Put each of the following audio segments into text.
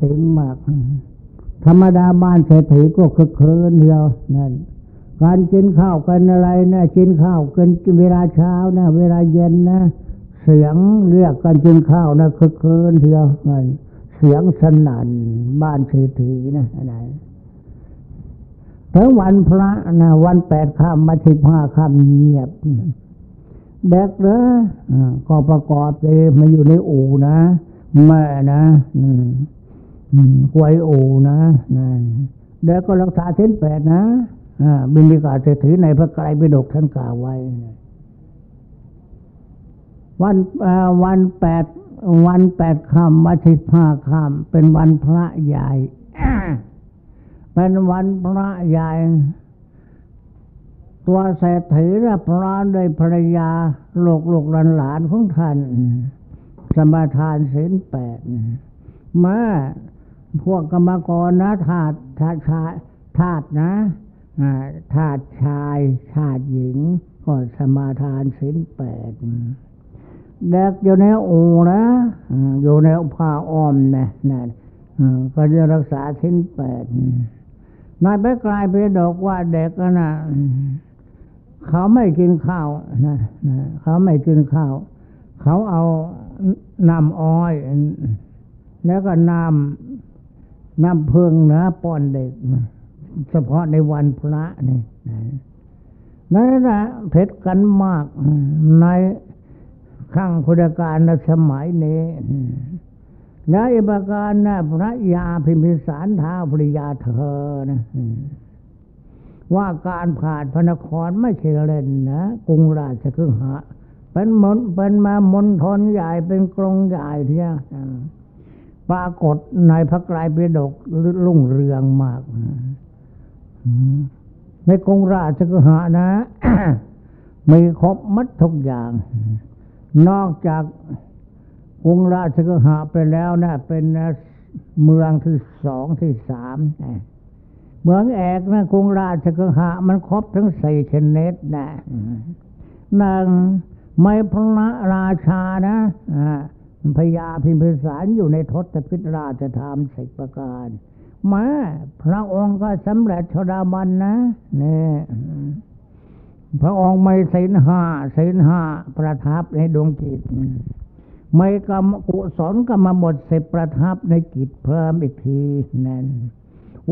สินมาก ธรรมดาบ้านเศรษฐีก็คึกคืนเดียวนั่นการกินข้าวกันอะไรนะกินข้าวกันเวลาเช้านะเวลาเย็นนะเสียงเรียกกันกินข้าวนะคึกคืนเดียวนั่นเสียงสนั่นบ้านเศรษฐีนะอะไรถึงวันพระนะวันแปดค่ำมาสิบห้าค่ำเงียบเด็กเนอะก็ประกอบเลยมาอยู่ในอู่นะแม่นะ กวยอู่นะนั่นเด็กก็รักษาเส้นแปดนะบินิกาเศรษฐีในพระไกรปิฎกท่านกล่าวไว้ วันวันแปดวันแปดค่ำวันสิบห้าค่ำเป็นวันพระใหญ่ เป็นวันพระใหญ่ ตัวเศรษฐีและพระด้วยภรรยาลูกลูกหลานหลานของท่าน สมาทานศีลแปดมา พวกกรรมกรนะทาตทาชาทาตนะทาตุชายทาตุหญิง ก็สมาทานศีลแปดเด็กอยู่ในอูนะอยู่ในผ้าอ้อมนะนั่นก็จะรักษาสิ้นแปดนายไปกลายไปดอกว่าเด็กนะเขาไม่กินข้าวนะเขาไม่กินข้าว เขาเอาน้ำอ้อย แล้วก็น้ำ น้ำเพิงนะป้อนเด็ก เฉพาะในวันพระนี่นั่นนะเพชรกันมากในข้างพุทธกาลในสมัยนี้และอิบการนะพระยาพิมพิสารท้าภริยาเธอนะว่าการผ่านพระนครไม่ใช่เล่นนะกรุงราชคือหะเป็นมนเป็นมามณฑลใหญ่เป็นกรงใหญ่เที่ย ปรากฏในพระไกรปิฎกรุ่งเรืองมากในกรุงราชคือหะนะ มีครบมัดทุกอย่าง นอกจากกรุงราชกหะไปแล้วนะเป็นเมืองที่สองที่สามเมืองแอกนะกรุงราชกหะมันครบทั้งสี่ชนิดนะนางไม่พระราชานะ พญาพิมพิสารอยู่ในทศพิธราชธรรมสิบประการ มาพระองค์ก็สำเร็จชดาบันนะเนี่ยพระองค์ไม่ศีลห้าศีลห้าประทับในดวงจิต ไม่กรรมกุศลก็มาหมดสิบประทับในจิตเพิ่มอีกทีนั่น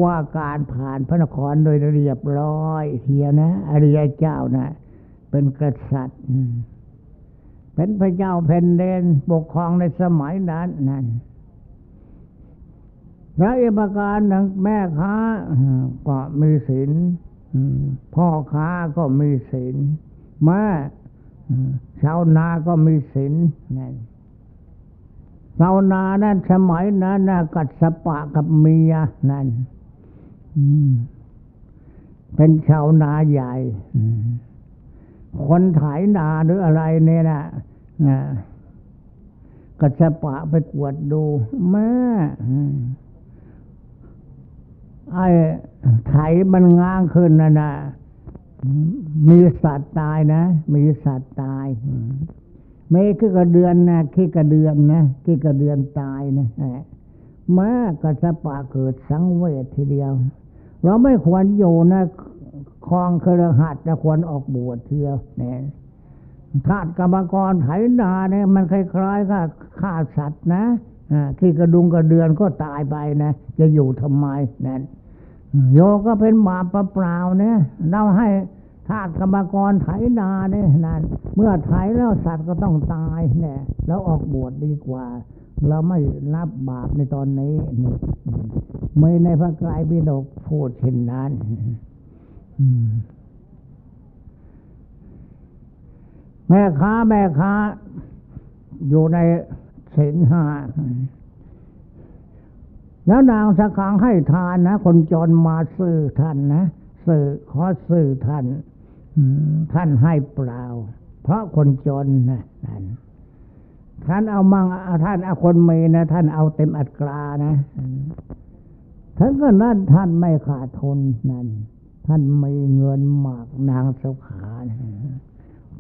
ว่าการผ่านพระนครโดยเรียบร้อยเทียนะ อริยเจ้านะ เป็นกษัตริย์ เป็นพระเจ้าแผ่นเดนปกครองในสมัยนั้นนั่นพระเอปการหนึ่งแม่ค้าก็มีศีลพ่อค้าก็มีศีลมาชาวนาก็มีศีลนั่นชาวนานั้นสมัยนั้นนะกัดสปะกับเมียนั่นเป็นชาวนาใหญ่ คนถ่ายนาหรืออะไรเนี่ยนะกัดสปะไปกวดดูแม่ไอ้ไถมันง้างขึ้นนะนะมีสัตว์ตายนะ มีสัตว์ตายไม่คือกระเดือนนะขี้กระเดือนนะขี้กระเดือนตายนะมากระสปะเกิดสังเวชทีเดียว เราไม่ควรอยู่นะ คลองเครือหัดจะควรออกบวชเทียวเนี่ยธาตุกรรมกรไถนาเนี่ยมันคล้ายๆกับฆ่าสัตว์นะขี้กระดุงกระเดือนก็ตายไปนะ จะอยู่ทำไมนั่นโยก็เป็นบาปเปล่าเนี่ยเราให้ทาสกรรมกรไถนาเนี่ยนั่นเมื่อไถแล้วสัตว์ก็ต้องตายเนี่ยแล้วออกบวชดีกว่า เราไม่รับบาปในตอนนี้นี่ไม่ในพระกายพิดกพูดเช่นนั้น แม่ค้าแม่ค้า อยู่ในศีลห้าแล้วนางสักขังให้ทานนะ คนจนมาซื้อท่านนะซื้อขอซื้อท่านท่านให้เปล่า เพราะคนจนนะท่านท่านเอามังท่านเอาคนมีนะ ท่านเอาเต็มอัตรานะทั้งก็นั่นท่านไม่ขาดทุนนั่น ท่านมีเงินมากนางสุขานะ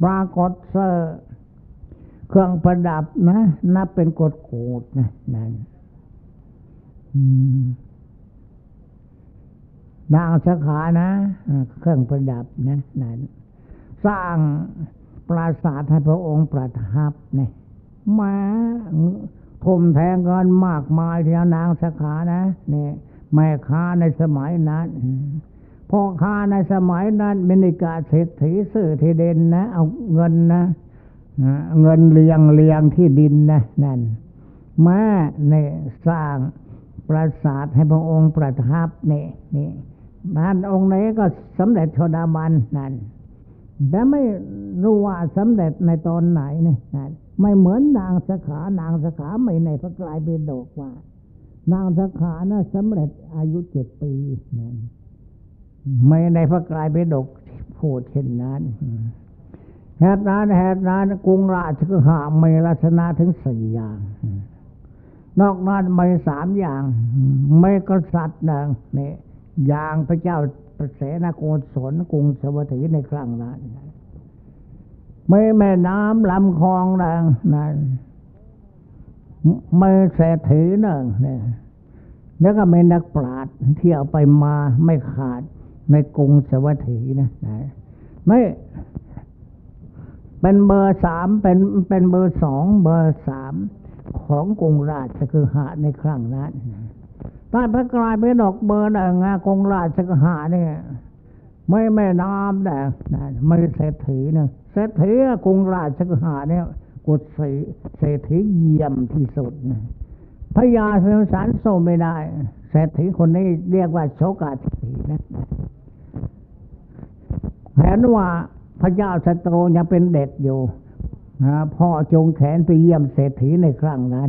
ปรากฏเซอร์เครื่องประดับนะ นับเป็นกดโกดนะนั่นนางสาขานะ เครื่องประดับนะนั่นสร้างปราสาทให้พระองค์ประทับเนี่ยมาทุ่มแทงเงินมากมายที่นางสาขานะเนี่ยแม่ค้าในสมัยนั้น พ่อค้าในสมัยนั้นมินิกาเศรษฐีสื่อที่เด่นนะ เอาเงินนะ เงินเลียงเลียงที่ดินนะนั่นมาเนี่ยสร้างปราสาทให้พระองค์ประทับนี่นี่นั่นองค์ไหนก็สำเร็จโชดาบันนั่นแต่ไม่รู้ว่าสำเร็จในตอนไหนนี่นั่นไม่เหมือนนางสขานางสขาไม่ในพระกลายเป็นดอกว่า นางสขานะสำเร็จอายุเจ็ดปีนั่น ไม่ในพระกลายเป็นดกพูดเช่นนั้นแหตนั้นแหตนั้นกรุงราชกุหามีลักษณะถึงสี่อย่าง นอกนั้นไม่สามอย่าง ไม่กษัตริย์นึ่งนี่อย่างพระเจ้าประเสนโกศลกรุงสวัสดีในครั้งนั้นไม่แม่น้ำลำคลองดังนั้นไม่เศรษฐีนึ่งเนี่ยแล้วก็ไม่นักปราชญ์ที่เอาไปมาไม่ขาด ในกรุงสวัสดีนะไม่เป็นเบอร์สามเป็นเป็นเบอร์สองเบอร์สามของกรุงราชคือหาในครั้งนั้นใต้พระกลายเป็นดอกเบอร์หนึ่งกรุงราชคือหาเนี่ยไม่แม่น้ำแต่ไม่เศรษฐีนึ่งเศรษฐีกรุงราชคือหาเนี่ยกุศลเศรษฐีเยี่ยมที่สุดนะพญาเสสารโซไม่ได้เศรษฐีคนนี้เรียกว่าโชกาสีนะ เห็นว่าพระเจ้าสตรูยังเป็นเด็กอยู่พ่อจงแขนไปเยี่ยมเศรษฐีในครั้งนั้น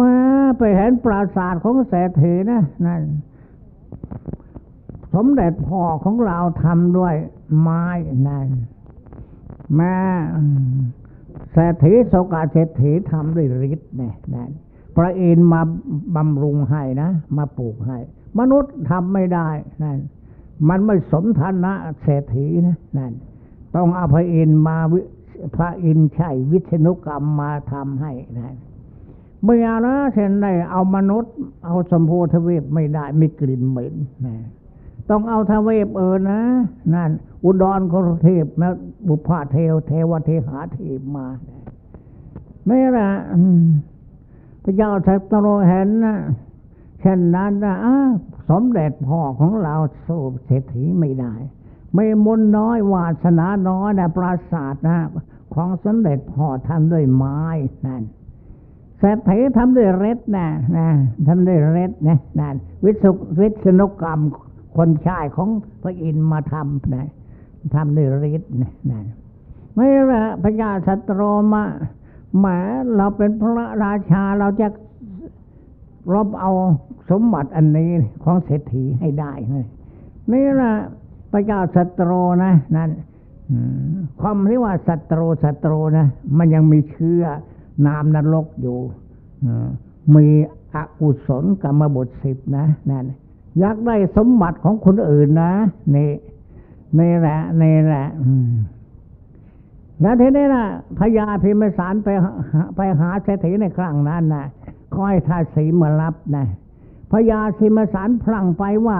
มาไปเห็นปราสาทของเศรษฐีนะนั่นสมเด็จพ่อของเราทำด้วยไม้นั่นแม่เศรษฐีโสกาเศรษฐีทำด้วยฤทธิ์เนี่ยนั่นพระอินมาบำรุงให้นะ มาปลูกให้ มนุษย์ทำไม่ได้นั่น มันไม่สมฐานะเศรษฐีนะนั่นต้องเอาพระอินมาพระอินใช่วิชนุกรรมมาทำให้นะเมื่อนะเช่นได้เอามนุษย์ เอาสมโพธเวทไม่ได้ไมีกลิ่นเหม็นนะต้องเอาทเวปเออนะนั่นอุดรโคเทพนะบุพาเทวเทวเทหาเทพมาไม่ละพระเจ้าสัตโรเห็นนะ เช่นนั้นนะสมเด็จพ่อของเราสู้เศรษฐีไม่ได้ ไม่มุนน้อยวาสนาน้อยนะปราสาทนะของสมเด็จพ่อทำด้วยไม้นั่นเศรษฐีทำด้วยเร็ดนะนะทำด้วยเร็ดนะนั่นวิสุวิศนุกรรมคนชายของพระอินทร์มาทำนะทำด้วยฤทธิ์นะนะไม่ละพญาสัตรมาแหมเราเป็นพระราชาเราจะ รบเอาสมบัติอันนี้ของเศรษฐีให้ได้นี่ละพระเจ้าสัตโรนะนั่นความที่ว่าสัตโรสัตโรนะ มันยังมีเชื้อนามนรกอยู่มีอกุศลกรรมบทสิบนะนั่นอยากได้สมบัติของคนอื่นนะนี่นี่แหละนี่แหละแล้วทีนี้นะพญาพิมสารไปไปหาเศรษฐีในครั้งนั้นนะ คอยทาสีมารับนะพญาพิมสารพลังไปว่า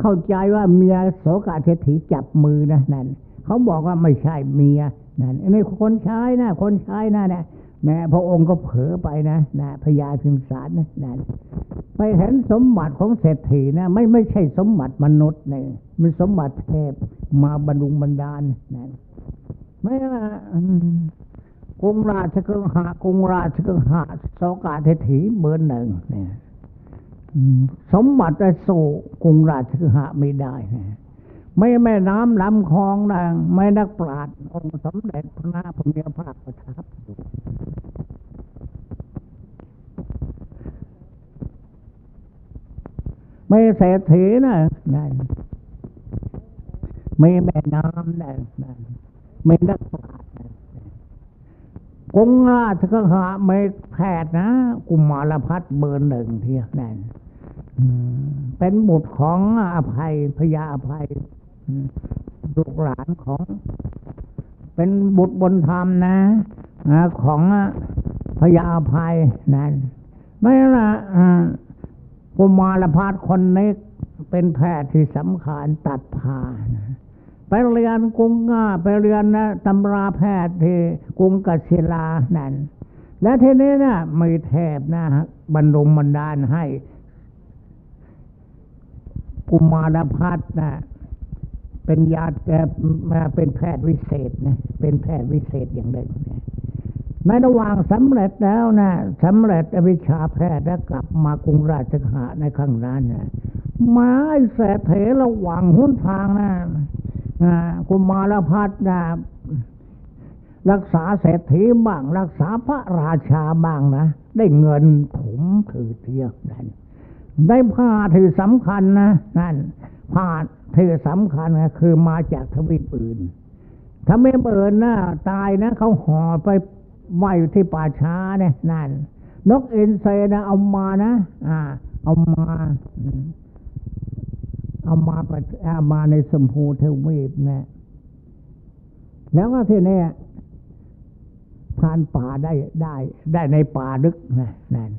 เข้าใจว่าเมียโสกาเศรษฐีจับมือนะนั่นเขาบอกว่าไม่ใช่เมียนั่นนี่คนใช้นะ คนใช้นะเนี่ยนะพระองค์ก็เผลอไปนะนะพญาพิมสารนะนะไปเห็นสมบัติของเศรษฐีนะไม่ไม่ใช่สมบัติมนุษย์เนี่ยมันสมบัติเทพมาบรรลุบรรดาลนะไม่ละ รุงราชกุหากรุงราชกุหาสกาเศรษฐีเบอร์หนึ่งเนี่ยสมบัติสู้กรุงราชกุหาไม่ได้นะไม่แม่น้ำลำคลองนางไม่นักปราชญ์องค์สมเด็จพระนาพมีภาคประทับอยู่ไม่เศรษฐีนะนั่นไม่แม่น้ำนั่นนั่นไม่นักปราชญ์ กรุงราชกหาไม่แพทย์นะ กุมารพัฒเบอร์หนึ่งเที่ยนั่นเป็นบุตรของอภัยพญาอภัยลูกหลานของ เป็นบุตรบนธรรมนะของพญาอภัยนั่นนี่ละกุมารพาดคนนี้เป็นแพทย์ที่สำคัญตัดผ่าน ไปเรียนกรุงง่าไปเรียนนะตำราแพทย์ที่กรุงกัศิลานั่น และทีนี้นะมีแทบนะบรรลุบรรดาลให้กุมารพัฒนะเป็นญาแติมาเป็นแพทย์วิเศษนะเป็นแพทย์วิเศษอย่างหนึ่นในระหว่างสำเร็จแล้วนะสำเร็จวิชาแพทย์แล้วกลับมากรุงราชกาในข้างนั้นนะมาไอ้แสเถระหว่างหุ้นทางนะ กุมารพัฒนะรักษาเศรษฐีบ้างรักษาพระราชาบ้างนะ ได้เงินผมถือเทียบนั้นได้ผ้าถือสำคัญนะนั่นผ้าถือสำคัญนะคือมาจากทวีปอื่น ถ้าไม่เบินนะตายนะเขาห่อไปไว้ที่ป่าช้าเนี่ยนั่นนกเอ็นเซนะเอามานะ อ่า เอามา เอามาปเอามาในสมพูเทวีปนะแล้วก็ที่นี่ผ่านป่าได้ได้ ได้ในป่าลึกนะนั่น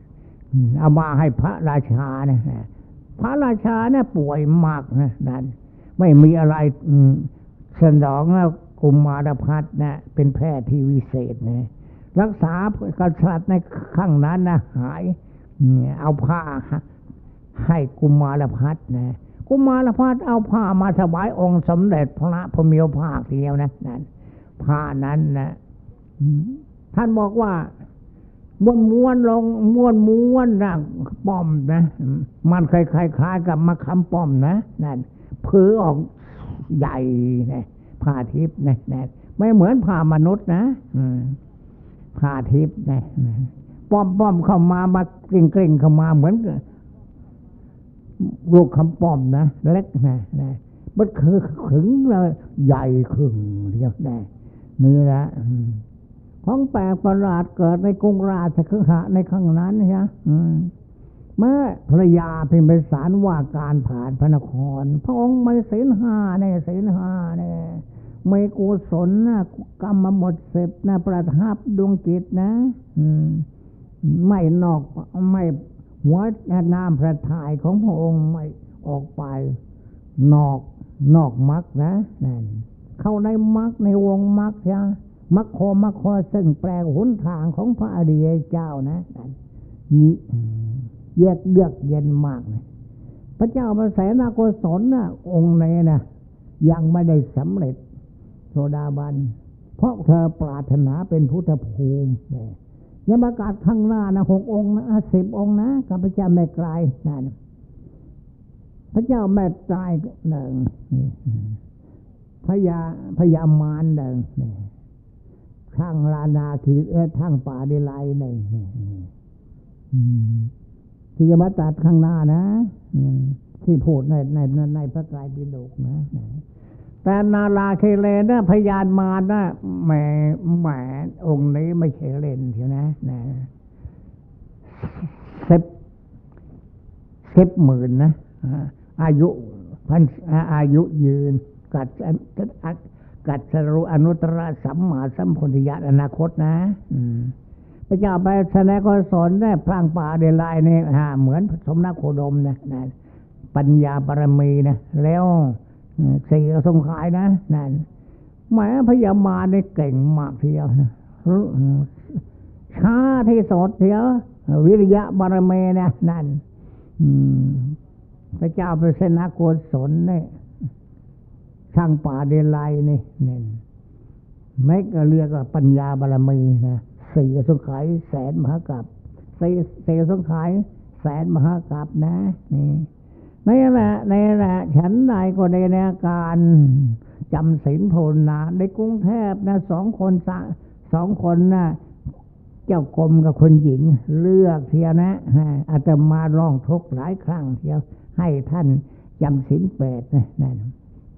เอามาให้พระราชาเนี่ยพระราชาเนี่ยป่วยมากนะนั่นไม่มีอะไรสนองกุมารพัฒนะเป็นแพทย์ที่วิเศษนะรักษากษัตริย์ในข้างนั้นนะหาย เอาผ้าให้กุมารพัฒนะ กุมารพัฒเอาผ้ามาถวายองค์สมเด็จพระพมิวภาคเดียวนะนั่นผ้านั้นนะท่านบอกว่าม้วนม้วนลงม้วนม้วนนะป้อมนะ มันคล้ายคล้ายกับมะขามป้อมนะนั่นเผือออกใหญ่นะผ้าทิพย์นะนะไม่เหมือนผ้ามนุษย์นะผ้าทิพย์นะป้อมป้อมเข้ามามาเกร่งเกร่งเข้ามาเหมือน ลูกคำป้อมนะเล็กนะนะมันคือขึงเลยใหญ่ขึงเรียกได้นี่แหละของแปลกประหลาดเกิดในกรุงราชคฤห์ในข้างนั้นใช่เมื่อภรยาเป็นไปสารว่าการผ่านพระนคร พระองค์ไม่เสนหาเนี่ยเสนหาเนี่ยไม่กุศลนะกรรมหมดเสพนะประทับดวงจิตนะไม่นอกไม่ หัวน้ำพระทัยของพระองค์ไม่ออกไป นอกนอกมรรคนะนั่นเข้าในมรรคในวงมรรคใช่มัคโคมัคโคซึ่งแปลหุนทางของพระอริยเจ้านะนี่เยือกเยือกเย็นมากเลยพระเจ้าพระแสนาโกศลนะองค์ในนะยังไม่ได้สำเร็จโซดาบัน เพราะเธอปรารถนาเป็นพุทธภูมิเนี่ ยมากาศข้างหน้านะหกองค์นะสิบองค์นะกับพระเจ้าแม่กลายนั่นพระเจ้าแม่กลายหนึ่งพระยาพระยามารหนึ่งทั้งลานาทีเออทั้งป่าดีไลหนึ่งที่จะมาตัดข้างหน้านะที่พูดในในในพระไตรปิฎกนะ แต่นาลาเคเลนะพยานมานะแหมแหมองค์นี้ไม่ใช่เล่นเถียวนะนะสิบสิบหมื่นนะอายุพันอายุยืน กัดกัดสรุอนุตรสัมมาสัมพุทธญาณอนาคตนะพระเจ้าไปแสดงก็สอนได้พรางป่าเดลายเนี่ยเหมือนสมนักโคดมนะนะปัญญาปรมีนะแล้ว สี่สงขายนะนั่นหมายพยามาในเก่งมากเทียวนะช้าที่สดเทียววิริยะบารมีนะนั่นพระเจ้าไปเสนาโกศลเนี่ยช่างป่าเดลายนี่เนี่ยไม่ก็เรียกว่าปัญญาบารมีนะสี่สงขายแสนมหากับสี่สี่สงขายแสนมหากับนะนี่ นี่แหละนี่แหละฉันใดก็ในในการจำศีลภาวนาในกรุงเทพนะสองคนสองคนนะเจ้ากรมกับคนหญิงเลือกเทียนะอาตมาร้องทุกหลายครั้งเทียวให้ท่านจำศีลแปดนะนั่น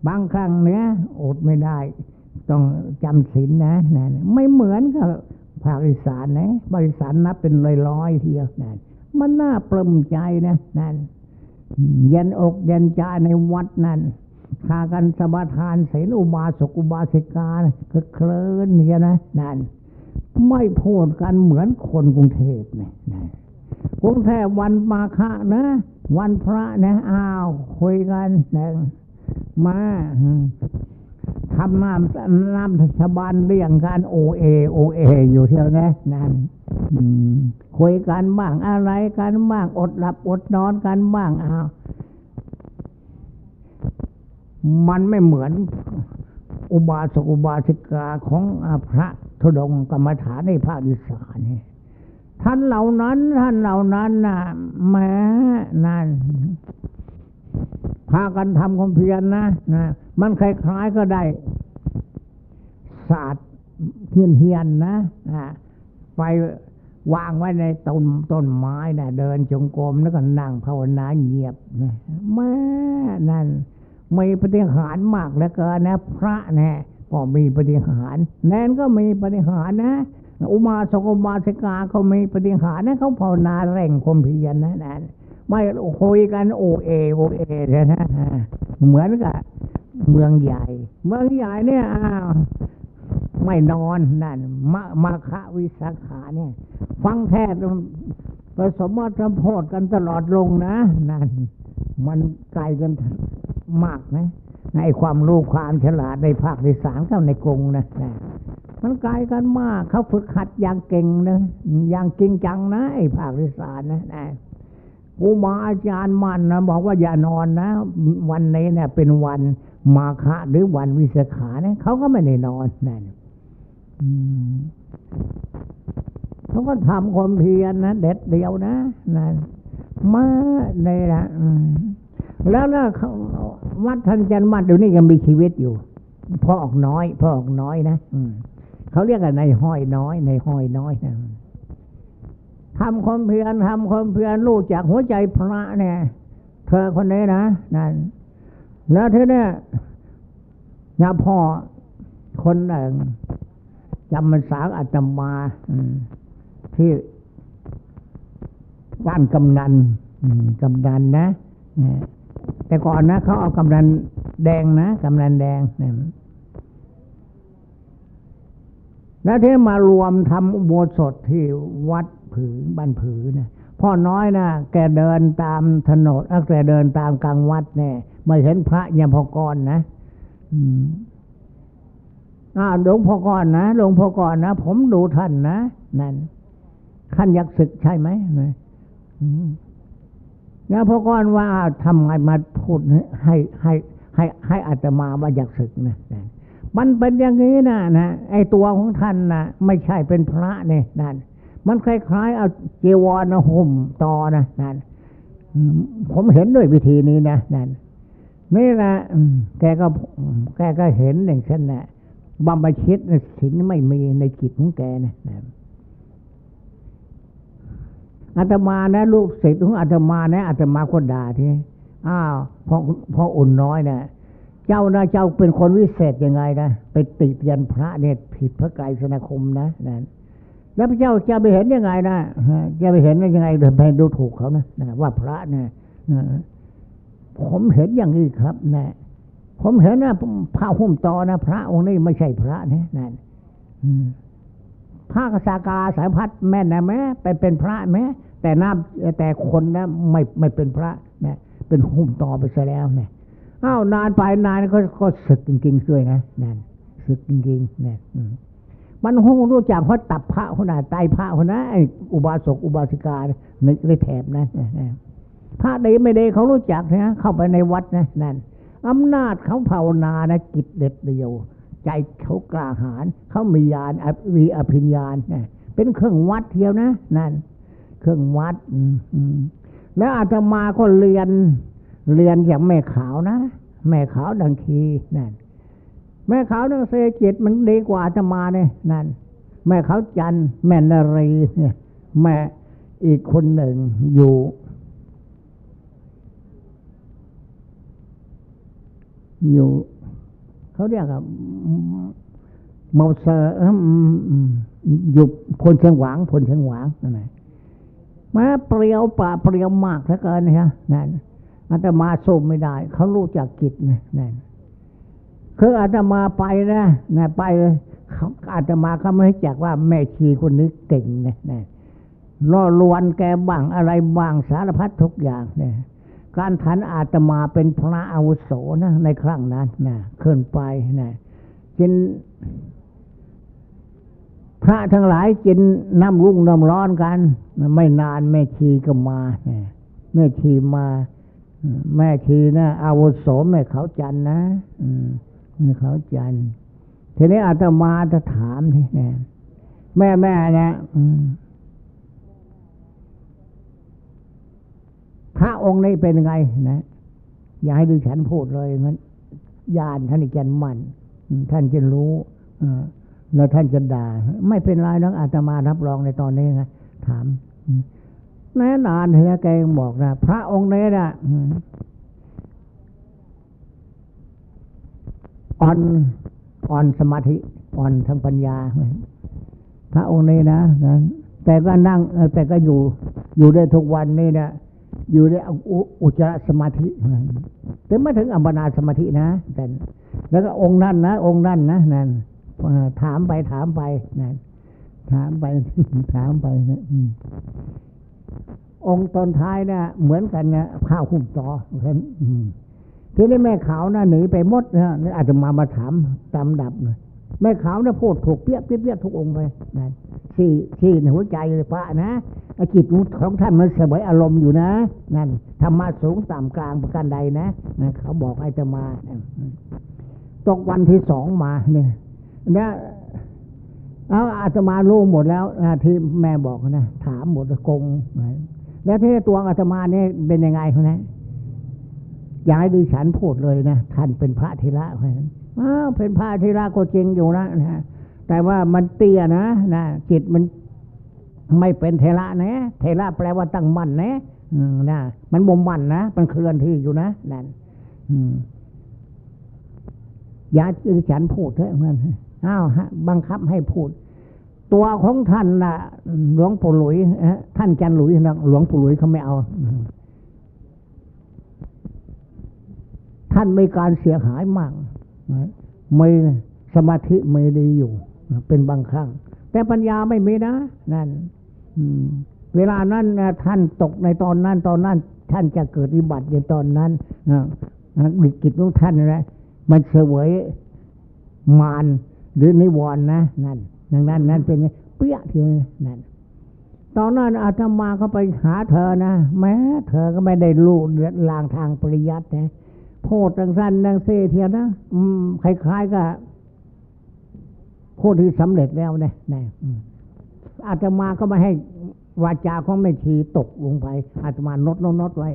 บางครั้งเนี้ยอดไม่ได้ ต้องจำศีลนะนั่นไม่เหมือนกับภาคอีสานนะบริสานนับเป็นร้อยๆเทียวนั่นมันน่าปลื้มใจนะนั่น เย็นอกเย็นใจในวัดนั้นพากันสมาทานศีลอุบาสกอุบาสิกาคือเคลื่อนเนี่ยนะนั่นไม่พูดกันเหมือนคนกรุงเทพเนี่ยกรุงเทพวันมาฆะนะ วันพระนะอ้าว คุยกันนึ่งมาทำน้ำน้ำชบานเรียงกันโอเอโอเออยู่เที่ยวนะนั่น คุยกันบ้างอะไรกันบ้างอดหลับอดนอนกันบ้างอ้าวมันไม่เหมือนอุบาสกอุบาสิกาของพระธุดงกรรมฐานในภาคอีสานนี่ท่านเหล่านั้นท่านเหล่านั้นน่ะแม้นั่นพากันทำความเพียรนนะนะมันคล้ายๆก็ได้ศาสตร์เฮียนเฮียนนะไป วางไว้ในต้นต้นไม้นะเดินจงกรมแล้วก็นั่งภาวนาเงียบนะแม่นั่นมีปฏิหารมากเหลือเกินนะ พระน่ก็มีปฏิหารแนนก็มีปฏิหารนะ อุมาสกุมาสิกาเขามีปฏิหารนะเขาภาวนาแร่งคมเพียรนะนั่นไม่คุยกันโอเอโอเอนะเหมือนกับเมืองใหญ่ เมืองใหญ่เนี่ยอ้าว ไม่นอนนั่นมามาคะวิสาขาเนี่ย ฟังแท้ผสมมาทำโพดกันตลอดลงนะนั่นมันไกลกันมากนะในความรู้ความฉลาดในภาคที่สามเข้าในกรุงนะนะมันไกลกันมากเขาฝึกหัดอย่างเก่งนะอย่างจริงจังนะไอ้ภาคที่สามนะนะครูบาอาจารย์มันนะบอกว่าอย่านอนนะ วันนี้เนี่ยเป็นวันมาฆะหรือวันวิสาขาเนี่ยเขาก็ไม่ได้นอนนั่น เขาก็ทำความเพียรนะเด็ดเดียวนะนั่นมาในละแล้วนะวัดทันจันมัดเดี๋ยวนี้ยังมีชีวิตอยู่พ่อออกน้อยพ่อออกน้อยนะเขาเรียกกันในห้อยน้อย ในห้อยน้อยนะทำความเพียรทำความเพียรรู้จากหัวใจพระเนี่ย เธอคนนี้นะนั่นแล้วทีนี้ยาพ่อคนหนึ่ง จำมันสาอาตมาที่บ้านกำนันกำนันนะแต่ก่อนนะเขาเอากำนันแดงนะกำนันแดงแล้วที่มารวมทำอุโบสถที่วัดผือบ้านผือนะพ่อน้อยนะแกเดินตามถนนแกเดินตามกลางวัดเนี่ยไม่เห็นพระยมพกรนะ อาหลวงพ่อก่อนนะหลวงพ่อก่อนนะ ผมดูท่านนะนั่นท่านอยากศึกใช่ไหมนะแล้วพ่อก่อนว่าทำไงมาพูดให้ให้ให้ให้อาตมาว่าอยากศึกนะมันเป็นอย่างนี้นะนะไอตัวของท่านนะไม่ใช่เป็นพระเนี่ยนั่นมันคล้ายๆเอาเจวรนะห่มต่อนะนั่นผมเห็นด้วยวิธีนี้นะนั่นนี่แหละแกก็แกก็เห็นอย่างเช่นนะ บำบัดชิดศีลไม่มีในจิตของแกนะอาตมานะ ลูกศิษย์ของอาตมานะอาตมาก็ด่าที่อ้าวพอพออุ่นน้อยนะเจ้านะเจ้าเป็นคนวิเศษยังไงนะไปติเตียนพระเนี่ยผิดพระไกรสนาคมนะนั่นแล้วพระเจ้าจะไปเห็นยังไงนะจะไปเห็นยังไงเดินไปดูถูกเขานะนะว่าพระเนี่ยผมเห็นอย่างนี้ครับนะ ผมเห็นนะพระหุ่มตอนะพระองค์นี้ไม่ใช่พระนะนั่นพระกษากาสายพัดแม่นะแม้ไปเป็นพระแม้แต่น้ำแต่คนนะไม่ไม่เป็นพระนะเป็นหุ่มตอไปซะแล้วนี่อ้าวนานไปนานก็ก็ศึกจริงๆด้วยนะนั่นศึกจริงๆนี่มันห้องรู้จักเพราะตับพระคนน่ะไตพระคนนะไอ้อุบาสกอุบาสิกาในในแถบนั้นพระใดไม่ได้เขารู้จักนะเข้าไปในวัดนะนั่น อำนาจเขาภาวนานะกิจเด็ดเดียว ใจเขากล้าหาญเขามีญาณวีอภิญญาณนะเป็นเครื่องวัดเทียวนะนั่นเครื่องวัดแล้วอาตมาก็เรียน เรียนจากแม่ขาวนะ แม่ขาวดังคีนั่นแม่ขาวดังเสจิตมันดีกว่าอาตมาเนี่ยนั่น แม่ขาวจันแม่นารีเนี่ยแม่อีกคนหนึ่งอยู่ อยู่ เขาเรียกว่าเมาเซอร์อยู่พลเชียงหวางพลเชียงหวางนั่นแหละมาเปรียวป่าเปรียวมากเหลือเกินนะนั่นอาตมาสู้ไม่ได้ เขารู้จักกิจนะนั่นคืออาตมาไปนะนะไปเขาอาตมาเขาไม่จักว่าแม่ชีคนนี้เก่งนะนะล่อลวนแกบ้างอะไรบ้างสารพัดทุกอย่างเนี่ย การทันอาตมาเป็นพระอาวุโสนะในครั้งนั้นนะขึ้นไปนะกินพระทั้งหลายกินน้ำรุ่งน้ำร้อนกัน ไม่นานแม่ชีก็มาแม่ชีมา แม่ชีนะอาวุโสแม่เขาจันนะแม่เขาจันทีนี้อาตมาจะถามทีเนี่แม่แม่เนี่ย พระองค์นี้เป็นไงนะ อย่าให้ดิฉันพูดเลยงั้นญาณท่านแกนมันท่านจะรู้แล้วท่านจะด่า ไม่เป็นไรนักอาตมารับรองในตอนนี้ไงถามแน่นานเฮียแกบอกนะพระองค์นี้นะอ่อนอ่อนสมาธิอ่อนทางปัญญา พระองค์นี้นะแต่ก็นั่งแต่ก็อยู่อยู่ได้ทุกวันนี่นะ อยู่ในอุจจารสมาธิแต่ไม่ถึงอัปปนาสมาธินะแต่แล้วก็องค์นั่นนะ องค์นั่นนะนั่นถามไปถามไปนั่นถามไปถามไปนะองค์ตอนท้ายเนี่ยเหมือนกันเนี่ยข้าวหุ้มต่อเห็นทีนี้แม่ขาวน่ะหนีไปมดนะนี่อาจจะมามาถามตามดับเล แม่ขาวเนี่ยพูดถูกเปี้ยเปี้ยทุกองค์ไปนั่นที่ที่ในหัวใจเลยพระนะจิตของท่านมันเสวยอารมณ์อยู่นะ นั่นธรรมะสูงต่ำกลางประการใดนะนะเขาบอกให้จะมาตกวันที่สองมาเนี่ยเนี่ยเอาอาตมารู้หมดแล้วนะที่แม่บอกนะถามหมดกงแล้วที่ตัวอาตมาเนี่ยเป็นยังไงเขานะอยาให้ดิฉันพูดเลยนะท่านเป็นพระธีระอ้าว เป็นพระธีระก็จริงอยู่นะนะแต่ว่ามันเตี้ยนะนะจิตมันไม่เป็นเทระนะเทระแปลว่าตั้งมั่นนะนะมันบ่มมั่นนะมันเคลื่อนที่อยู่นะนั่นอย่าดิฉันพูดเถอะเพื่อนอ้าวบังคับให้พูด ตัวของท่านนะหลวงปู่หลุยท่านจันหลุยนะหลวงปู่หลุยเขาไม่เอาท่านมีการเสียหายมาก ไม่สมาธิไม่ดีอยู่ เป็นบางครั้ง แต่ปัญญาไม่มีนะ นั่นเวลานั้นท่านตกในตอนนั้นตอนนั้น ท่านจะเกิดวิบัติในตอนนั้นวิกิจของท่านนะมันเสวยมารหรือนิวรณ์นะนั่นดังนั้นนั่นเป็นเปี้ยทีนั่นตอนนั้นอาตมาก็ไปหาเธอนะแม้เธอก็ไม่ได้รู้ลางทางปริยัตินะ พูดดังสั้นดังเซเทียนะอืมคล้ายๆกับผู้ที่สำเร็จแล้วเนี่ยนะอาตมาก็ไม่ให้วาจาของแม่ชีตกลงไปอาตมานดนดนดไว้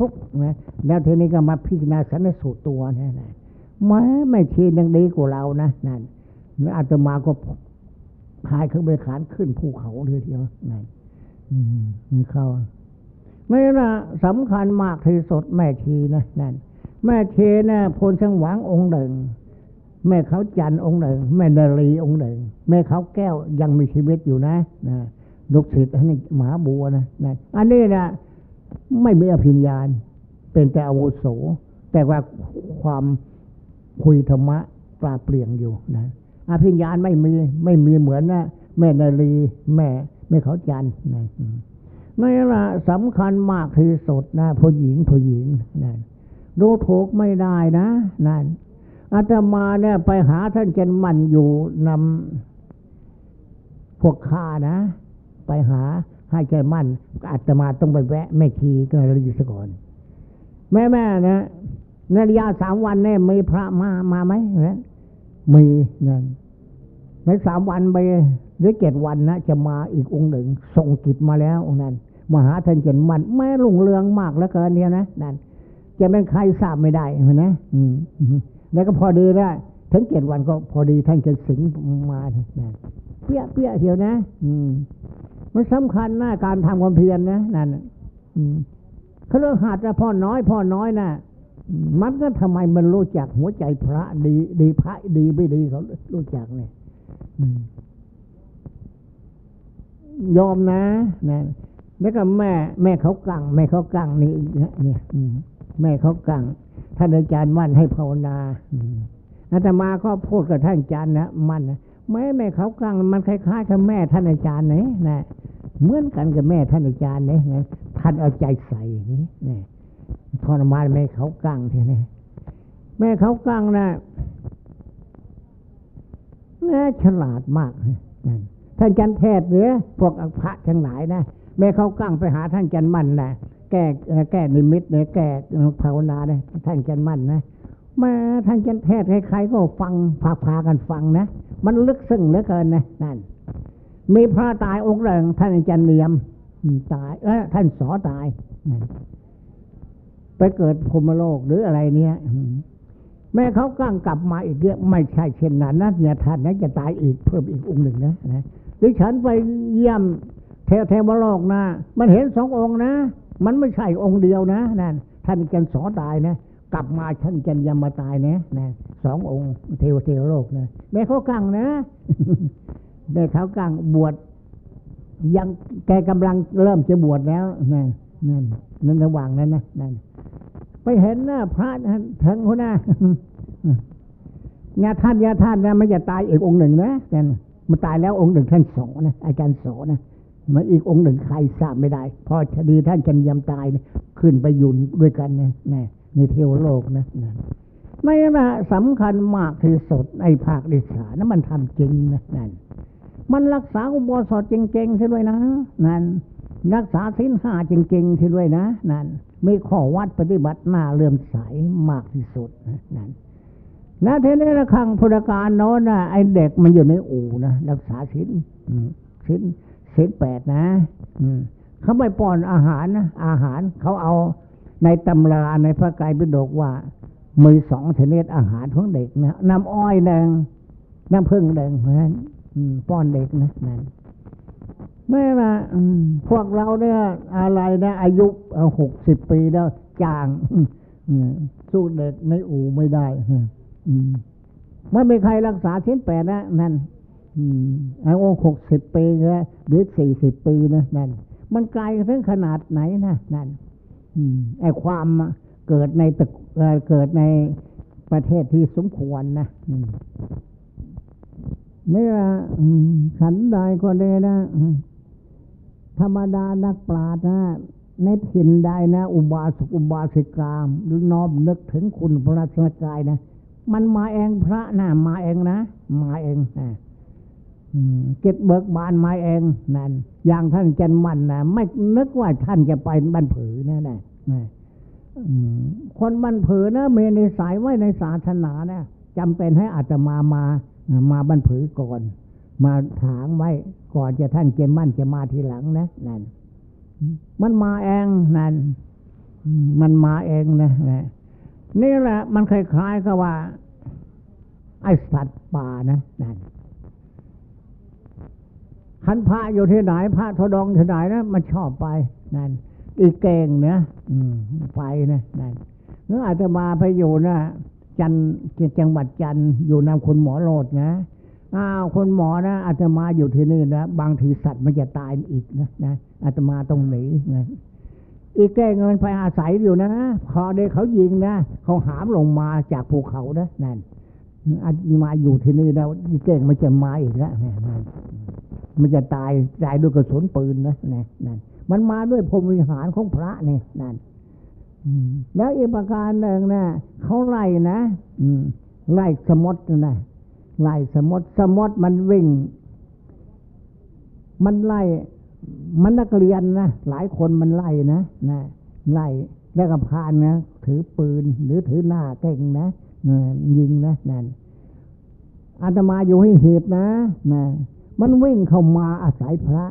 ทุกๆนะแล้วทีนี้ก็มาพิจารณาสันสูตรตัวนี่นะแม้แม่ชียังดีกว่าเรานะนั่นแล้วอาตมาก็พายเครื่องไปขานขึ้นภูเขาเลยทีเดียวนั่นมีเข้าไม่ละสำคัญมากที่สุดแม่ชีนะนั่น แม่เชนะพลช่างหวังองค์หนึ่ง แม่เขาจันองค์หนึ่ง แม่นารีองค์หนึ่ง แม่เขาแก้วยังมีชีวิตอยู่นะนะลูกศิษย์นี่หมาบัวนะนะอันนี้นะไม่มีอภิญญาณ เป็นแต่อาวุโส แต่ว่าความคุยธรรมะปราเปลี่ยงอยู่นะอภิญญาณไม่มีไม่มีเหมือนนะแม่นารีแม่แม่เขาจันนะนี่ละสำคัญมากที่สุดนะผู้หญิงผู้หญิงนะ รู้ถูกไม่ได้นะนั่นอาตมาเนี่ยไปหาท่านเจนมันอยู่นำพวกข้านะ ไปหาให้ใจนมันอาตมาต้องไปแวะแม่ชีก็เลยอยู่สก่อนแม่แม่นะในระยะสามวันเนี่ยมีพระมามาไหมนะมีนั่นในสามวันไปหรือเจ็ดวันนะจะมาอีกองค์หนึ่งส่งกิจมาแล้วองค์นั้นมาหาท่านเจนมันแม่ลุงเรืองมากแล้วเกินเนี่ยนะนั่น จะเป็นใครทราบไม่ได้เห็นไหมอืมแล้วก็พอดีได้ถึงเจ็ดวันก็พอดีท่านจะสิงมาเนี่ยเปี้ยเปี้ยเทียวนะอืมมันสำคัญนะการทำความเพียรนะนั่นอืมเขาเรื่องหัดนะพ่อน้อย พ่อน้อยนะมันก็ทำไมมันรู้จักหัวใจพระดี ดีพระดีไม่ดีเขารู้จักเนี่ยยอมนะนะแล้วก็แม่ แม่เขากังแม่เขากังนี่เนี่ย แม่เขากังท่านอาจารย์มั่นให้ภาวนาอาตมาก็พูดกับท่านอาจารย์นะมั่นนะแม่แม่เขากลางมันคล้ายๆกับแม่ท่านอาจารย์ไหนนะเหมือนกันกับแม่ท่านอาจารย์เนี่ยไงท่านเอาใจใส่นี่นี่ทรมานแม่เขากั้งทีนี่แม่เขากังนะแม่ฉลาดมากนั่นท่านจันแทศหรือพวกพระทั้งหลายนะแม่เขากั้งไปหาท่านจันมั่นนะ แก้แก้นิมิตเนี่ยแก้ภาวนาเนี่ยท่านจันมั่นนะมาท่านจันแทศใครๆก็ฟังพาพากันฟังนะ มันลึกซึ้งเหลือเกินนะนั่นมีพระตายองค์หนึ่งท่านอาจารย์เนียมตาย เออท่านสอตายไปเกิดพมโลกหรืออะไรเนี่ยแม่เขาก้างกลับมาอีกเยอะไม่ใช่เช่นนั้นนะเนี่ยท่านนั้นจะตายอีกเพิ่มอีกองค์หนึ่งนะนะหรือฉันไปเยี่ยมเทวเทวโลกนะมันเห็นสององค์นะ มันไม่ใช่องค์เดียวนะนั่นท่านจันสอตายนะ กลับมาท่านจันยมมาตายนะนะสององค์เทวเทวโลกนะแม่เขาก้างนะได้เขากลางบวชยังแกกำลังเริ่มจะบวชแล้วนั่นนั่นนั่นระหว่างนั้นนะนั่นไปเห็นหน้าพระทั้งคนน้างาท่านยาท่านนะไมันจะตายอีกองค์หนึ่งนะกันมันตายแล้วองค์หนึ่งท่านสอนะอาจารย์สอนะ มาอีกองค์หนึ่งใครทราบไม่ได้ พอคดีท่านจันยำตายเนะขึ้นไปยุนด้วยกันเนี่ยในเทวโลกนะนั่นไม่นะสำคัญมากที่สุดในภาคดิสานะมันทำจริงนะนั่นมันรักษาอุโบสถจริงๆที่ด้วยนะนั่นรักษาสินห้าจริงๆที่ด้วยนะนั่นมีข้อวัดปฏิบัติหน้าเลื่อมใสมากที่สุดนั่นนะทีนี้ละครั้งพุทธการโน้นนะไอเด็กมันอยู่ในอู่นะรักษาสินสิน สินแปดนะเขาไม่ป้อนอาหารนะอาหารเขาเอาในตำราในพระไกรปิฎกว่ามือสองชนิดอาหารของเด็กนะน้ำอ้อยแดงน้ำพึ่งแดงเพราะฉะนั้นป้อนเด็กนะนั่นไม่ละพวกเราเนี่ยอะไรนะ อายุหกสิบปีแล้วจางสู้เด็กในอู่ไม่ได้ไม่มีใครรักษาชิ้นแปดนะนั่น อายุหกสิบปีนะหรือสี่สิบปีนะนั่น มันไกลถึงขนาดไหนนะนั่นไอ้ความเกิดในตึกเกิดในประเทศที่สมควรนะนี่ละขันใดก็ได้นะ ธรรมดานักปราชญ์นะในถิ่นใดนะ อุบาสกอุบาสิกาหรือน้อมนึกถึงคุณพระราชกายนะ มันมาเองพระนะมาเองนะ มาเองนะ เก็บเบิกบานมาเองนั่นอย่างท่านจันมันนะไม่นึกว่าท่านจะไปบันผือนะนะคนบันผือนะเมในสายไว้ในศาสนานะจำเป็นให้อาตมามามาบรรผือก่อน มาถางไว้ก่อนจะท่านเกมั่นจะมาทีหลังนะนั่นมันมาเองนั่นมันมาเองนะนะนี่แหละ มันคล้ายๆกับว่า ไอสัตว์ป่านะนั่น ขันพระอยู่ที่ไหนพระทดองที่ไหนนะมันชอบไปนั่นอีเก่งเนะไปนะนั่นหรืออาจจะมาไปอยู่นะจันจังหวัดจันอยู่นำคนหมอโลดนะอ้าวคนหมอนะอาตมาอยู่ที่นี่นะบางทีสัตว์มันจะตายอีกนะนะอาตมาตรงหนีนะอีกแก้เงินไปอาศัยอยู่นะพอเด็กเขายิงนะเขาหามลงมาจากภูเขานะนั่นอาตมาอยู่ที่นี่แล้วอีกแก้มันจะมาอีกแล้วนั่น มันจะตายตายด้วยกระสุนปืนนะนั่นมันมาด้วยพรมวิหารของพระเนี่ยนั่นแล้วอีกประการหนึ่งนะเขาไล่นะไล่สมดนะไล่สมดสมดมันวิ่ง มันไล่มันนักเรียนนะหลายคนมันไล่นะนะไล่แล้วก็พานนะถือปืนหรือถือหน้าเก่งนะยิงนะนั่นอาตมาอยู่ให้เหตุนะนะ มันวิ่งเข้ามาอาศัยพระ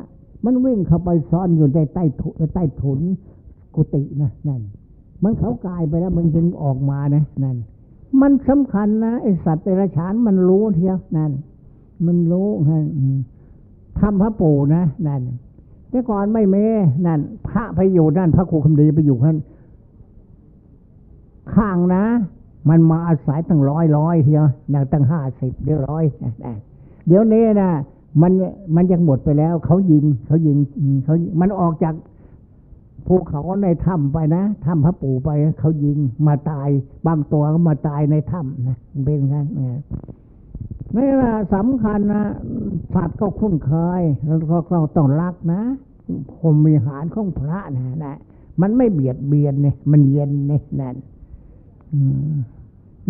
มันวิ่งเข้าไปซ่อนอยู่ในใต้ถุใต้ถุนกุฏินะนั่น มันเขากายไปแล้วมันจึงออกมานะนั่น มันสำคัญนะไอสัตว์เดรัจฉานมันรู้เทียนั่น มันรู้ฮะทำพระปู่นะนั่นแต่ก่อนไม่เมนั่น พระไปอยู่นั่น พระครูคำดีไปอยู่นั่นข้างนะ มันมาอาศัยตั้งร้อยร้อยเทียวนั่งตั้งห้าสิบเดี๋ยวร้อยเดี๋ยวนี้นะ มันมันยังหมดไปแล้วเขายิงเขายิงเขามันออกจากภูเขาในถ้ำไปนะถ้ำพระปู่ไปเขายิงมาตาย บางตัวก็มาตายในถ้ำนะเป็นงั้นนะนี่แหละสำคัญนะสัตว์ก็คุ้นเคยแล้วก็เราต้องรักนะผมมีหารของพระนะนะมันไม่เบียดเบียนเนี่ยมันเย็นเนี่ยนั่น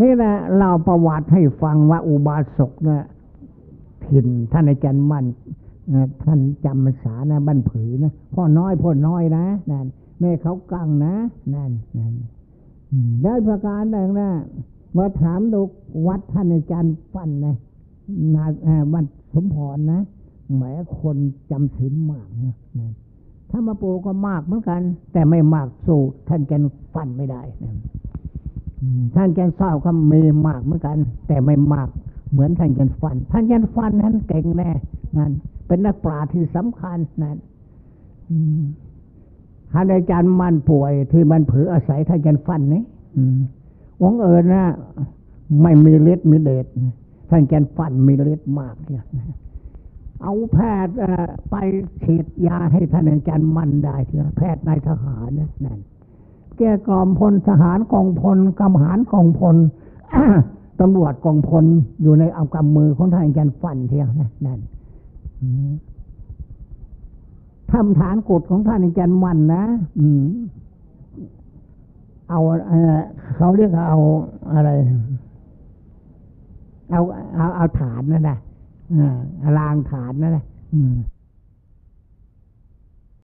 นี่แหละเราประวัติให้ฟังว่าอุบาสกนะ ถิ่นท่านอาจารย์มั่นท่านจำพรรษานะบ้านผือนะพ่อน้อยพ่อน้อยนะนั่นแม่เขากังนะนั่นนั่นได้ประการใดนะมาถามดูวัดท่านอาจารย์ฟันนะนาเอ่อวัดสมพรนะแหมคนจำศีลมากเนี่ยนั่นถ้ามาปูก็มากเหมือนกัน แต่ไม่มากสู้ท่านแกนฟันไม่ได้นะท่านแกนเศร้าก็มีมากเหมือนกัน แต่ไม่มาก เหมือนท่านแกนฟัน ท่านแกนฟันนั้นเก่งแน่นั่นเป็นนักปราชญ์ที่สำคัญนั่นท่านอาจารย์มันป่วยที่มันผืออาศัยท่านแกนฟันนี่องเอิญนะไม่มีฤทธิ์มีเดชท่านแกนฟันมีฤทธิ์มากเนี่ยเอาแพทย์ไปฉีดยาให้ท่านอาจารย์มันได้เถอะแพทย์นายทหารนั่นแกกองพลทหารกองพลกำหารกองพล ตำรวจกองพลอยู่ในเอากำมือของท่านอาจารย์ฟันเทียวนะนั่นทำฐานกฎของท่านอาจารย์มันนะอืม เอาเขาเรียกเอาอะไร เอาเอาเอาฐานนั่นนะอ่ารางฐานนั่นแหละ